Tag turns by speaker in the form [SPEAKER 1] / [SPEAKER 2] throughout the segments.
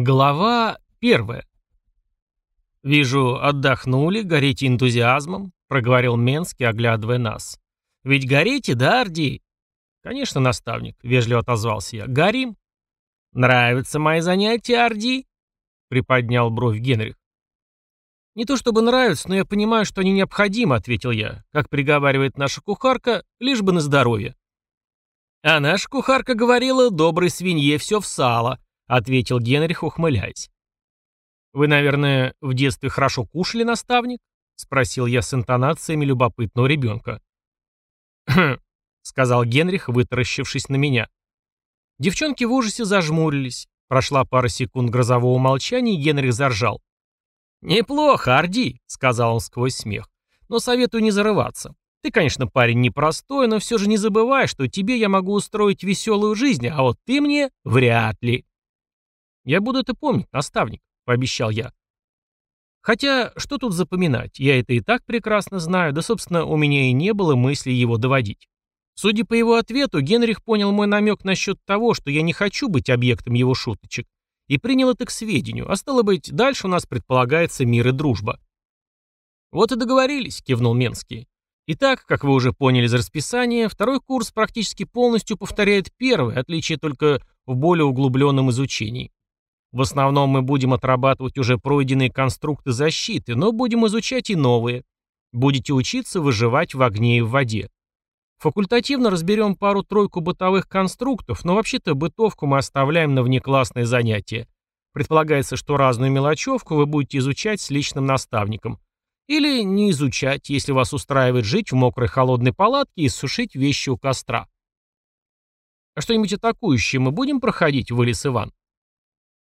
[SPEAKER 1] Глава первая. «Вижу, отдохнули, горите энтузиазмом», — проговорил Менский, оглядывая нас. «Ведь горите, да, Орди?» «Конечно, наставник», — вежливо отозвался я. «Горим». «Нравятся мои занятия, Орди?» — приподнял бровь Генрих. «Не то чтобы нравятся, но я понимаю, что они необходимы», — ответил я. «Как приговаривает наша кухарка, лишь бы на здоровье». А наша кухарка говорила, доброй свинье все в сало, ответил Генрих, ухмыляясь. Вы, наверное, в детстве хорошо кушали, наставник? спросил я с интонациями любопытного ребенка. «Хм», — сказал Генрих, вытаращившись на меня. Девчонки в ужасе зажмурились. Прошла пара секунд грозового молчания, и Генрих заржал. «Неплохо, Орди», — сказал он сквозь смех. «Но советую не зарываться. Ты, конечно, парень непростой, но все же не забывай, что тебе я могу устроить веселую жизнь, а вот ты мне вряд ли. Я буду это помнить, наставник, пообещал я. Хотя, что тут запоминать, я это и так прекрасно знаю, да, собственно, у меня и не было мысли его доводить. Судя по его ответу, Генрих понял мой намек насчет того, что я не хочу быть объектом его шуточек, и принял это к сведению, а стало быть, дальше у нас предполагается мир и дружба. «Вот и договорились», — кивнул Менский. Итак, как вы уже поняли из расписания, второй курс практически полностью повторяет первый, отличие только в более углубленном изучении. В основном мы будем отрабатывать уже пройденные конструкты защиты, но будем изучать и новые. Будете учиться выживать в огне и в воде. Факультативно разберем пару-тройку бытовых конструктов, но вообще-то бытовку мы оставляем на внеклассные занятия. Предполагается, что разную мелочевку вы будете изучать с личным наставником. Или не изучать, если вас устраивает жить в мокрой холодной палатке и сушить вещи у костра. А что-нибудь атакующее мы будем проходить, вылез Иван?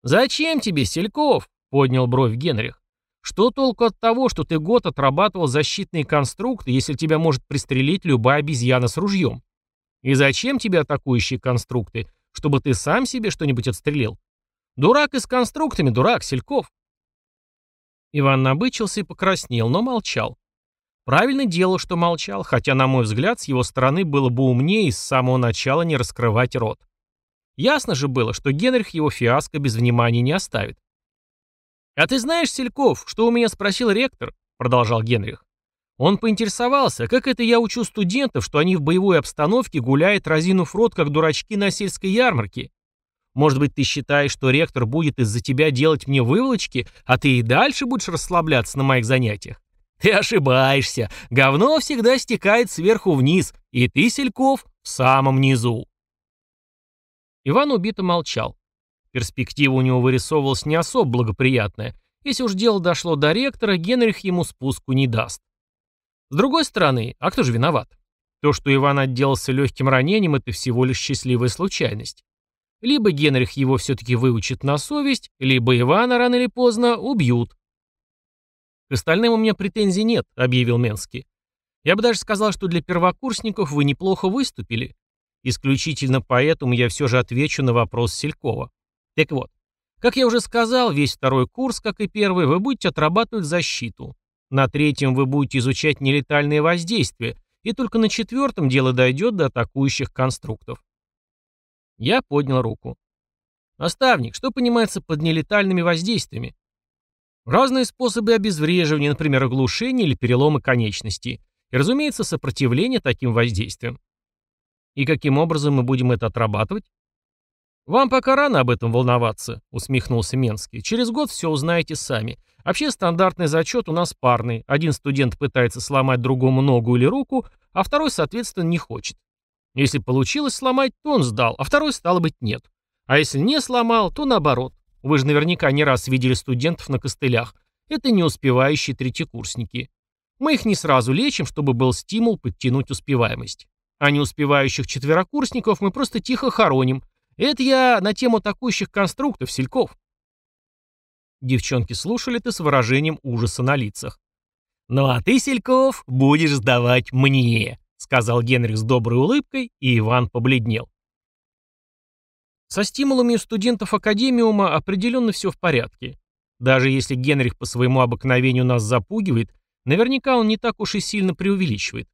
[SPEAKER 1] «Зачем тебе, Сельков?» — поднял бровь Генрих. «Что толку от того, что ты год отрабатывал защитные конструкты, если тебя может пристрелить любая обезьяна с ружьем? И зачем тебе атакующие конструкты? Чтобы ты сам себе что-нибудь отстрелил? Дурак и с конструктами, дурак, Сельков. Иван набычился и покраснел, но молчал. Правильно делал, что молчал, хотя, на мой взгляд, с его стороны было бы умнее с самого начала не раскрывать рот. Ясно же было, что Генрих его фиаско без внимания не оставит. «А ты знаешь, Сельков, что у меня спросил ректор?» — продолжал Генрих. Он поинтересовался, как это я учу студентов, что они в боевой обстановке гуляют, разинув рот, как дурачки на сельской ярмарке. Может быть, ты считаешь, что ректор будет из-за тебя делать мне выволочки, а ты и дальше будешь расслабляться на моих занятиях? Ты ошибаешься. Говно всегда стекает сверху вниз, и ты, Сельков, в самом низу. Иван убито молчал. Перспектива у него вырисовывалась не особо благоприятная. Если уж дело дошло до ректора, Генрих ему спуску не даст. С другой стороны, а кто же виноват? То, что Иван отделался легким ранением, это всего лишь счастливая случайность. Либо Генрих его все-таки выучит на совесть, либо Ивана рано или поздно убьют. «К остальным у меня претензий нет», — объявил Менский. «Я бы даже сказал, что для первокурсников вы неплохо выступили. Исключительно поэтому я все же отвечу на вопрос Селькова. Так вот, как я уже сказал, весь второй курс, как и первый, вы будете отрабатывать защиту. На третьем вы будете изучать нелетальные воздействия, и только на четвертом дело дойдет до атакующих конструктов. Я поднял руку. «Наставник, что понимается под нелетальными воздействиями?» Разные способы обезвреживания, например, оглушение или переломы конечностей. И, разумеется, сопротивление таким воздействиям. И каким образом мы будем это отрабатывать? «Вам пока рано об этом волноваться», — усмехнулся Менский. «Через год все узнаете сами. Вообще стандартный зачет у нас парный. Один студент пытается сломать другому ногу или руку, а второй, соответственно, не хочет. Если получилось сломать, то он сдал, а второй, стало быть, нет. А если не сломал, то наоборот. Вы же наверняка не раз видели студентов на костылях. Это не успевающие третьекурсники. Мы их не сразу лечим, чтобы был стимул подтянуть успеваемость. А не успевающих четверокурсников мы просто тихо хороним. Это я на тему атакующих конструктов, сельков. Девчонки слушали это с выражением ужаса на лицах. «Ну а ты, Сельков, будешь сдавать мне», сказал Генрих с доброй улыбкой, и Иван побледнел. Со стимулами у студентов Академиума определенно все в порядке. Даже если Генрих по своему обыкновению нас запугивает, наверняка он не так уж и сильно преувеличивает.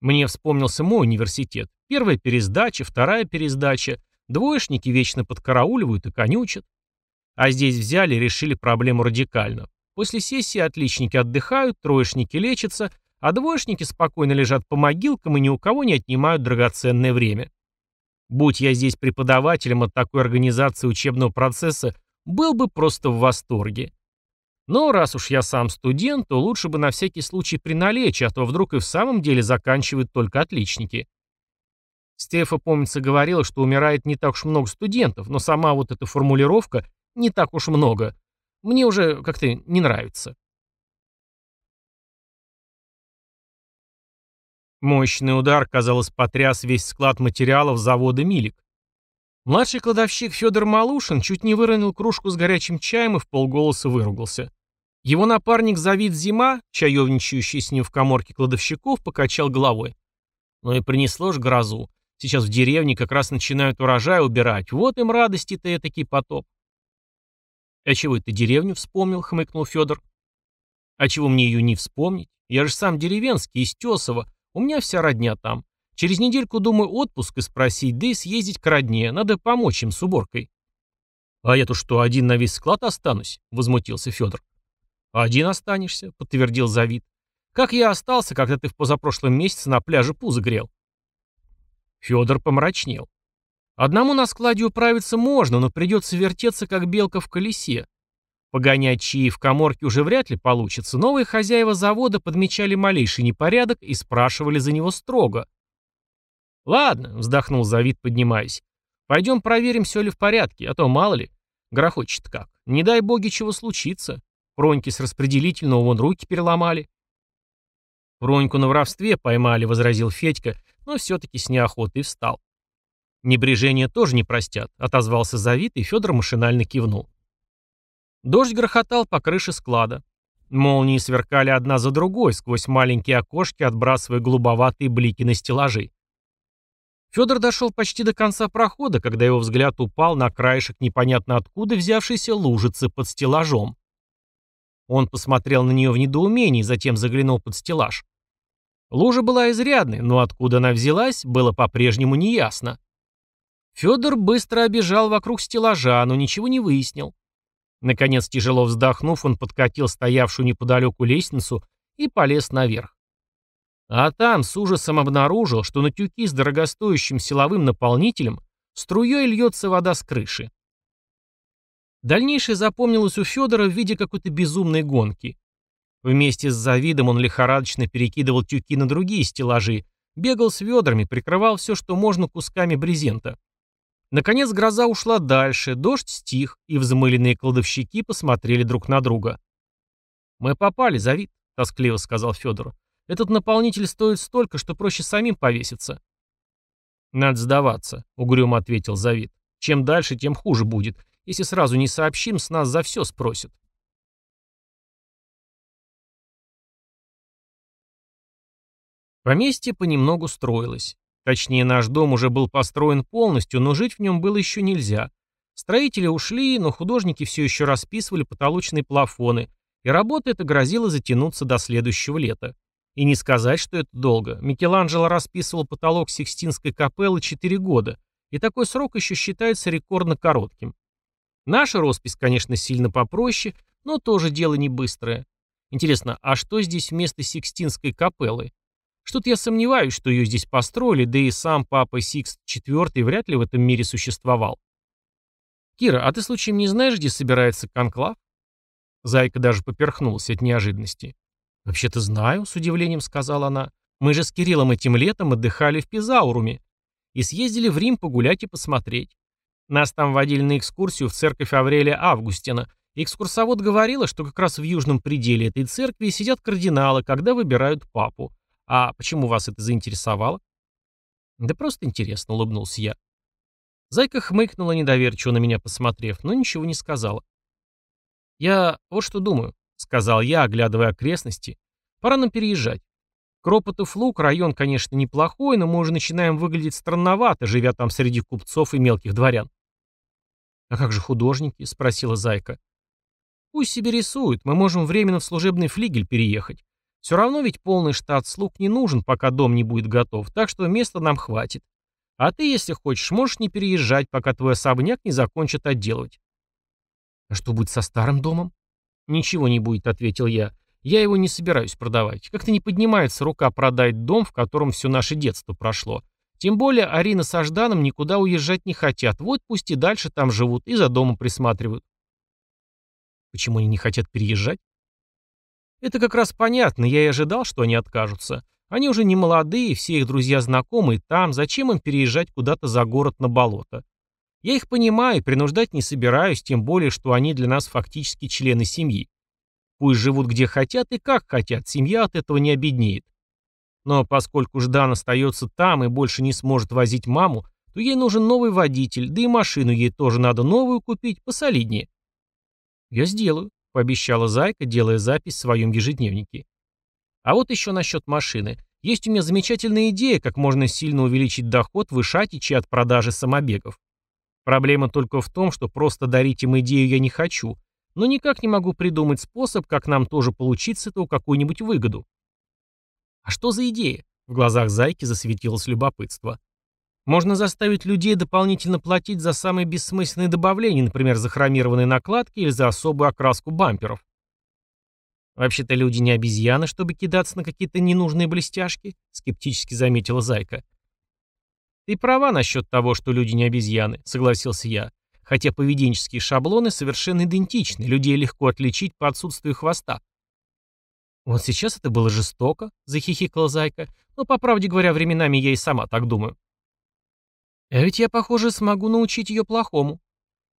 [SPEAKER 1] Мне вспомнился мой университет. Первая пересдача, вторая пересдача. Двоечники вечно подкарауливают и конючат. А здесь взяли и решили проблему радикально. После сессии отличники отдыхают, троечники лечатся, а двоечники спокойно лежат по могилкам и ни у кого не отнимают драгоценное время. Будь я здесь преподавателем от такой организации учебного процесса, был бы просто в восторге. Но раз уж я сам студент, то лучше бы на всякий случай приналечь, а то вдруг и в самом деле заканчивают только отличники. Стефа, помнится, говорила, что умирает не так уж много студентов, но сама вот эта формулировка «не так уж много» мне уже как-то не нравится. Мощный удар, казалось, потряс весь склад материалов завода «Милик». Младший кладовщик Федор Малушин чуть не выронил кружку с горячим чаем и в полголоса выругался. Его напарник Завид Зима, чаевничающий с ним в коморке кладовщиков, покачал головой. Ну и принесло ж грозу. Сейчас в деревне как раз начинают урожай убирать. Вот им радости-то этакий потоп. «А чего это деревню вспомнил?» — хмыкнул Федор. «А чего мне ее не вспомнить? Я же сам деревенский, из Тесова. У меня вся родня там. Через недельку, думаю, отпуск и спросить, да и съездить к родне. Надо помочь им с уборкой». «А я-то что, один на весь склад останусь?» — возмутился Федор. «Один останешься», — подтвердил Завид. «Как я остался, когда ты в позапрошлом месяце на пляже пузо грел?» Федор помрачнел. «Одному на складе управиться можно, но придется вертеться, как белка в колесе. Погонять чаи в коморке уже вряд ли получится. Новые хозяева завода подмечали малейший непорядок и спрашивали за него строго. «Ладно», — вздохнул Завид, поднимаясь. «Пойдем проверим, все ли в порядке, а то мало ли. Грохочет как. Не дай боги, чего случится. Проньки с распределительного вон руки переломали». «Проньку на воровстве поймали», — возразил Федька, но все-таки с неохотой встал. «Небрежение тоже не простят», — отозвался Завид, и Федор машинально кивнул. Дождь грохотал по крыше склада. Молнии сверкали одна за другой, сквозь маленькие окошки, отбрасывая голубоватые блики на стеллажи. Федор дошел почти до конца прохода, когда его взгляд упал на краешек непонятно откуда взявшейся лужицы под стеллажом. Он посмотрел на нее в недоумении, затем заглянул под стеллаж. Лужа была изрядной, но откуда она взялась, было по-прежнему неясно. Федор быстро обежал вокруг стеллажа, но ничего не выяснил. Наконец, тяжело вздохнув, он подкатил стоявшую неподалеку лестницу и полез наверх. А там с ужасом обнаружил, что на тюки с дорогостоящим силовым наполнителем струей льется вода с крыши. Дальнейшее запомнилось у Федора в виде какой-то безумной гонки. Вместе с Завидом он лихорадочно перекидывал тюки на другие стеллажи, бегал с ведрами, прикрывал все, что можно кусками брезента. Наконец гроза ушла дальше, дождь стих, и взмыленные кладовщики посмотрели друг на друга. «Мы попали, Завид», — тоскливо сказал Федору. «Этот наполнитель стоит столько, что проще самим повеситься». «Надо сдаваться», — угрюмо ответил Завид. «Чем дальше, тем хуже будет. Если сразу не сообщим, с нас за все спросят. Поместье понемногу строилось. Точнее, наш дом уже был построен полностью, но жить в нем было еще нельзя. Строители ушли, но художники все еще расписывали потолочные плафоны, и работа эта грозила затянуться до следующего лета. И не сказать, что это долго. Микеланджело расписывал потолок Сикстинской капеллы 4 года, и такой срок еще считается рекордно коротким. Наша роспись, конечно, сильно попроще, но тоже дело не быстрое. Интересно, а что здесь вместо Сикстинской капеллы? Что-то я сомневаюсь, что ее здесь построили, да и сам папа Сикст IV вряд ли в этом мире существовал. «Кира, а ты случаем не знаешь, где собирается конклав?» Зайка даже поперхнулась от неожиданности. «Вообще-то знаю», — с удивлением сказала она. «Мы же с Кириллом этим летом отдыхали в Пизауруме и съездили в Рим погулять и посмотреть. Нас там водили на экскурсию в церковь Аврелия Августина. Экскурсовод говорила, что как раз в южном пределе этой церкви сидят кардиналы, когда выбирают папу. А почему вас это заинтересовало? Да просто интересно, улыбнулся я. Зайка хмыкнула, недоверчиво на меня посмотрев, но ничего не сказала. «Я вот что думаю», — сказал я, оглядывая окрестности. «Пора нам переезжать. Кропотов луг район, конечно, неплохой, но мы уже начинаем выглядеть странновато, живя там среди купцов и мелких дворян. «А как же художники?» — спросила Зайка. «Пусть себе рисуют, мы можем временно в служебный флигель переехать. Все равно ведь полный штат слуг не нужен, пока дом не будет готов, так что места нам хватит. А ты, если хочешь, можешь не переезжать, пока твой особняк не закончат отделывать». А что будет со старым домом? Ничего не будет, ответил я. Я его не собираюсь продавать. Как-то не поднимается рука продать дом, в котором все наше детство прошло. Тем более Арина с Ажданом никуда уезжать не хотят. Вот пусть и дальше там живут и за домом присматривают. Почему они не хотят переезжать? Это как раз понятно, я и ожидал, что они откажутся. Они уже не молодые, все их друзья знакомые там, зачем им переезжать куда-то за город на болото? Я их понимаю, принуждать не собираюсь, тем более, что они для нас фактически члены семьи. Пусть живут где хотят и как хотят, семья от этого не обеднеет. Но поскольку Ждан остается там и больше не сможет возить маму, то ей нужен новый водитель, да и машину ей тоже надо новую купить, посолиднее. «Я сделаю», — пообещала Зайка, делая запись в своем ежедневнике. А вот еще насчет машины. Есть у меня замечательная идея, как можно сильно увеличить доход в Ишатиче от продажи самобегов. Проблема только в том, что просто дарить им идею я не хочу, но никак не могу придумать способ, как нам тоже получить с этого какую-нибудь выгоду. А что за идея? В глазах Зайки засветилось любопытство. Можно заставить людей дополнительно платить за самые бессмысленные добавления, например, за хромированные накладки или за особую окраску бамперов. «Вообще-то люди не обезьяны, чтобы кидаться на какие-то ненужные блестяшки», — скептически заметила Зайка. «Ты права насчет того, что люди не обезьяны», — согласился я. Хотя поведенческие шаблоны совершенно идентичны, людей легко отличить по отсутствию хвоста. «Вот сейчас это было жестоко», — захихикала Зайка, «но, по правде говоря, временами я и сама так думаю». «А ведь я, похоже, смогу научить ее плохому»,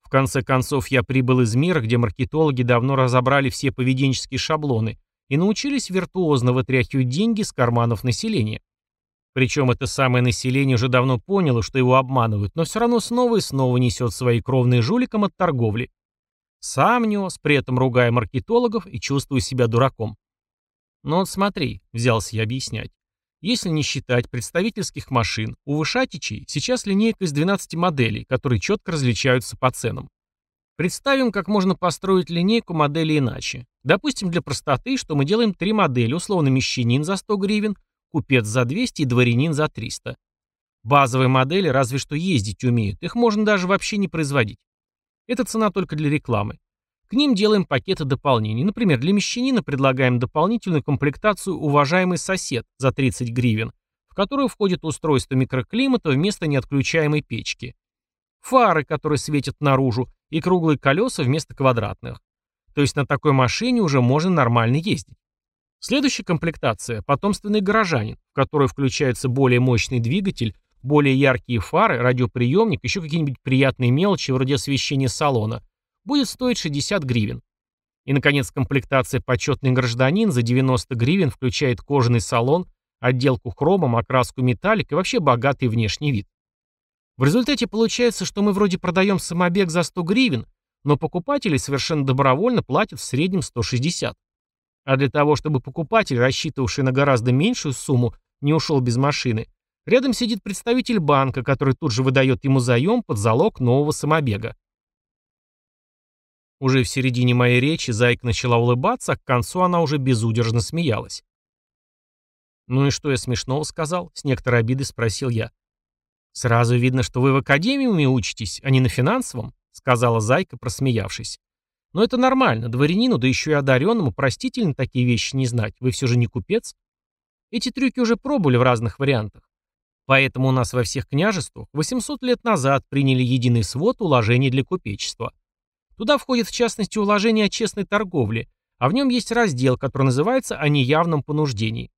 [SPEAKER 1] в конце концов, я прибыл из мира, где маркетологи давно разобрали все поведенческие шаблоны и научились виртуозно вытряхивать деньги с карманов населения. Причем это самое население уже давно поняло, что его обманывают, но все равно снова и снова несет свои кровные жуликам от торговли. Сам нес, при этом ругая маркетологов и чувствуя себя дураком. «Ну вот смотри», — взялся я объяснять. Если не считать представительских машин, у Вышатичей сейчас линейка из 12 моделей, которые четко различаются по ценам. Представим, как можно построить линейку модели иначе. Допустим, для простоты, что мы делаем три модели, условно мещанин за 100 гривен, купец за 200 и дворянин за 300. Базовые модели разве что ездить умеют, их можно даже вообще не производить. Это цена только для рекламы. К ним делаем пакеты дополнений. Например, для мещанина предлагаем дополнительную комплектацию «Уважаемый сосед» за 30 гривен, в которую входит устройство микроклимата вместо неотключаемой печки. Фары, которые светят наружу, и круглые колеса вместо квадратных. То есть на такой машине уже можно нормально ездить. Следующая комплектация – потомственный горожанин, в которую включается более мощный двигатель, более яркие фары, радиоприемник, еще какие-нибудь приятные мелочи вроде освещения салона, будет стоить 60 гривен. И, наконец, комплектация «Почетный гражданин» за 90 гривен включает кожаный салон, отделку хромом, окраску металлик и вообще богатый внешний вид. В результате получается, что мы вроде продаем самобег за 100 гривен, но покупатели совершенно добровольно платят в среднем 160. А для того, чтобы покупатель, рассчитывавший на гораздо меньшую сумму, не ушел без машины, рядом сидит представитель банка, который тут же выдает ему заем под залог нового самобега. Уже в середине моей речи Зайка начала улыбаться, а к концу она уже безудержно смеялась. «Ну и что я смешного сказал?» — с некоторой обидой спросил я. «Сразу видно, что вы в академиуме учитесь, а не на финансовом», — сказала Зайка, просмеявшись. «Но это нормально, дворянину, да еще и одаренному, простительно такие вещи не знать, вы все же не купец. Эти трюки уже пробовали в разных вариантах. Поэтому у нас во всех княжествах 800 лет назад приняли единый свод уложений для купечества. Туда входит в частности уложение о честной торговле, а в нем есть раздел, который называется «О неявном понуждении».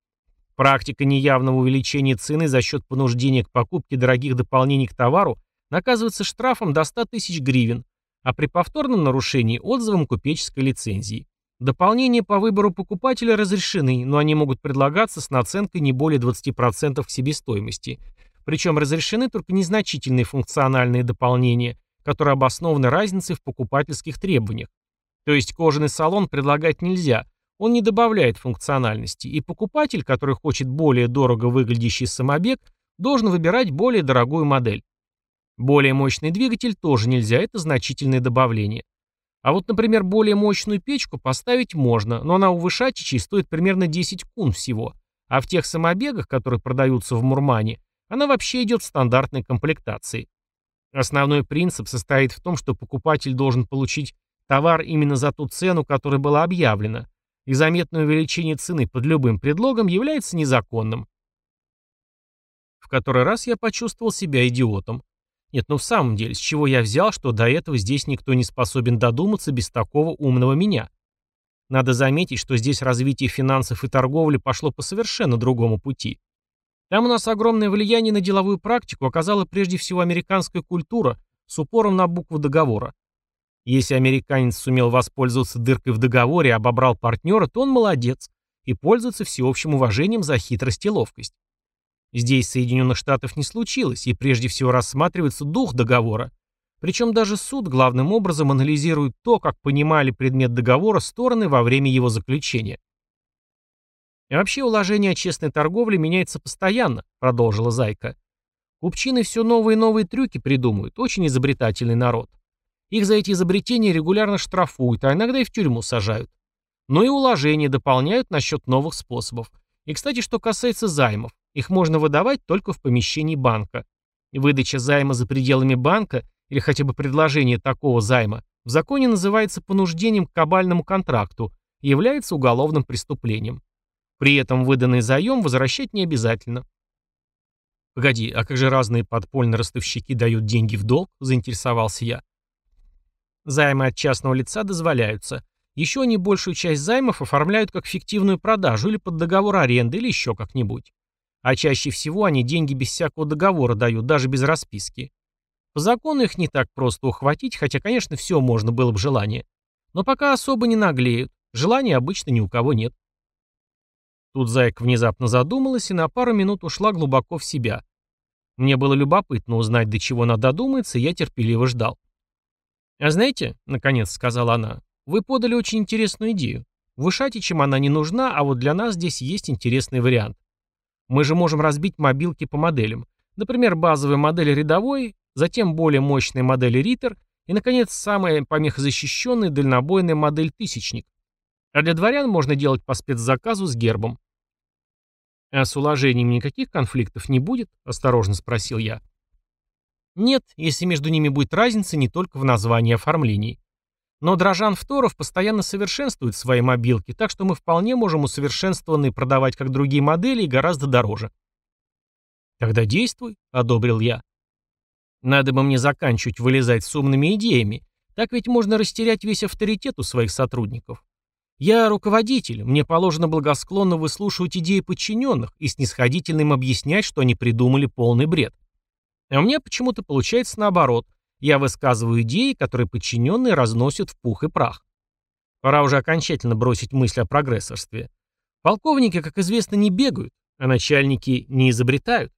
[SPEAKER 1] Практика неявного увеличения цены за счет понуждения к покупке дорогих дополнений к товару наказывается штрафом до 100 тысяч гривен, а при повторном нарушении – отзывом купеческой лицензии. Дополнения по выбору покупателя разрешены, но они могут предлагаться с наценкой не более 20% к себестоимости. Причем разрешены только незначительные функциональные дополнения, которые обоснованы разницей в покупательских требованиях. То есть кожаный салон предлагать нельзя, он не добавляет функциональности, и покупатель, который хочет более дорого выглядящий самобег, должен выбирать более дорогую модель. Более мощный двигатель тоже нельзя, это значительное добавление. А вот, например, более мощную печку поставить можно, но она у Вышатичей стоит примерно 10 кун всего, а в тех самобегах, которые продаются в Мурмане, она вообще идет в стандартной комплектации. Основной принцип состоит в том, что покупатель должен получить Товар именно за ту цену, которая была объявлена, и заметное увеличение цены под любым предлогом является незаконным. В который раз я почувствовал себя идиотом. Нет, ну в самом деле, с чего я взял, что до этого здесь никто не способен додуматься без такого умного меня? Надо заметить, что здесь развитие финансов и торговли пошло по совершенно другому пути. Там у нас огромное влияние на деловую практику оказала прежде всего американская культура с упором на букву договора. Если американец сумел воспользоваться дыркой в договоре и обобрал партнера, то он молодец и пользуется всеобщим уважением за хитрость и ловкость. Здесь Соединенных Штатов не случилось, и прежде всего рассматривается дух договора. Причем даже суд главным образом анализирует то, как понимали предмет договора стороны во время его заключения. И вообще уложение о честной торговле меняется постоянно, продолжила Зайка. Купчины все новые и новые трюки придумывают, очень изобретательный народ. Их за эти изобретения регулярно штрафуют, а иногда и в тюрьму сажают. Но и уложения дополняют насчет новых способов. И, кстати, что касается займов. Их можно выдавать только в помещении банка. Выдача займа за пределами банка или хотя бы предложение такого займа в законе называется понуждением к кабальному контракту и является уголовным преступлением. При этом выданный заем возвращать не обязательно. «Погоди, а как же разные подпольные ростовщики дают деньги в долг?» – заинтересовался я. Займы от частного лица дозволяются. Еще они большую часть займов оформляют как фиктивную продажу или под договор аренды или еще как-нибудь. А чаще всего они деньги без всякого договора дают, даже без расписки. По закону их не так просто ухватить, хотя, конечно, все можно было бы желание. Но пока особо не наглеют. Желания обычно ни у кого нет. Тут зайка внезапно задумалась и на пару минут ушла глубоко в себя. Мне было любопытно узнать, до чего она додумается, и я терпеливо ждал. «А знаете, — наконец сказала она, — вы подали очень интересную идею. Вышатичам она не нужна, а вот для нас здесь есть интересный вариант. Мы же можем разбить мобилки по моделям. Например, базовая модель рядовой, затем более мощная модель Риттер и, наконец, самая помехозащищенная дальнобойная модель Тысячник. А для дворян можно делать по спецзаказу с гербом. «А с уложением никаких конфликтов не будет?» – осторожно спросил я. «Нет, если между ними будет разница не только в названии и оформлении. Но Дрожан Второв постоянно совершенствует свои мобилки, так что мы вполне можем усовершенствованные продавать как другие модели и гораздо дороже. «Тогда действуй», — одобрил я. «Надо бы мне заканчивать вылезать с умными идеями. Так ведь можно растерять весь авторитет у своих сотрудников. Я руководитель, мне положено благосклонно выслушивать идеи подчиненных и снисходительно им объяснять, что они придумали полный бред. А у меня почему-то получается наоборот. Я высказываю идеи, которые подчиненные разносят в пух и прах. Пора уже окончательно бросить мысль о прогрессорстве. Полковники, как известно, не бегают, а начальники не изобретают.